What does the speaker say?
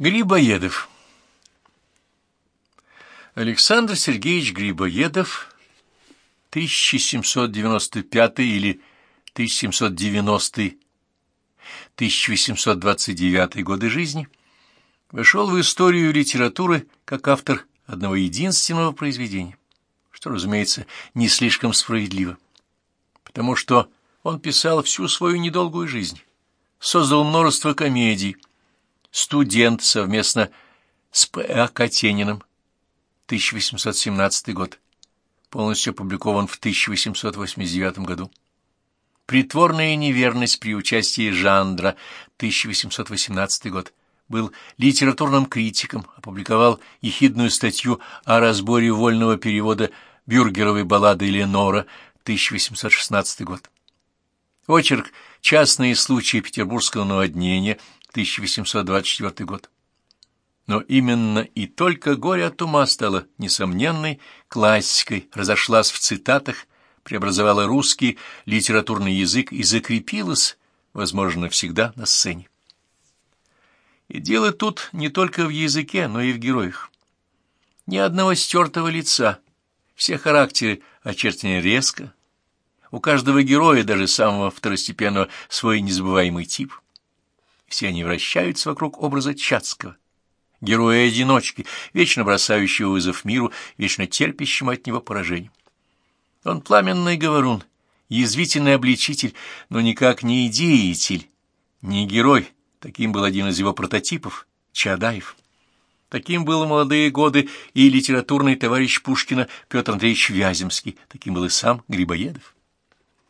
Грибоедов. Александр Сергеевич Грибоедов 1795 или 1790 1829 годы жизни вошел в историю литературы как автор одного единственного произведения, что, разумеется, не слишком справедливо, потому что он писал всю свою недолгую жизнь, создал множество комедий, студент совместно с П.А. Катениным, 1817 год, полностью опубликован в 1889 году. «Притворная неверность при участии Жандра», 1818 год, был литературным критиком, опубликовал ехидную статью о разборе вольного перевода бюргеровой баллады «Эленора», 1816 год. Очерк «Частные случаи петербургского наводнения», 1824 год. Но именно и только «Горе от ума» стало несомненной классикой, разошлась в цитатах, преобразовала русский литературный язык и закрепилась, возможно, навсегда на сцене. И дело тут не только в языке, но и в героях. Ни одного стертого лица, все характеры очерчены резко, у каждого героя, даже самого второстепенного, свой незабываемый тип – все они вращаются вокруг образа Чацкого, героя-одиночки, вечно бросающего вызов миру, вечно терпящему от него поражение. Он пламенный говорун, язвительный обличитель, но никак не деятель, не герой. Таким был один из его прототипов — Чадаев. Таким был в молодые годы и литературный товарищ Пушкина Петр Андреевич Вяземский, таким был и сам Грибоедов.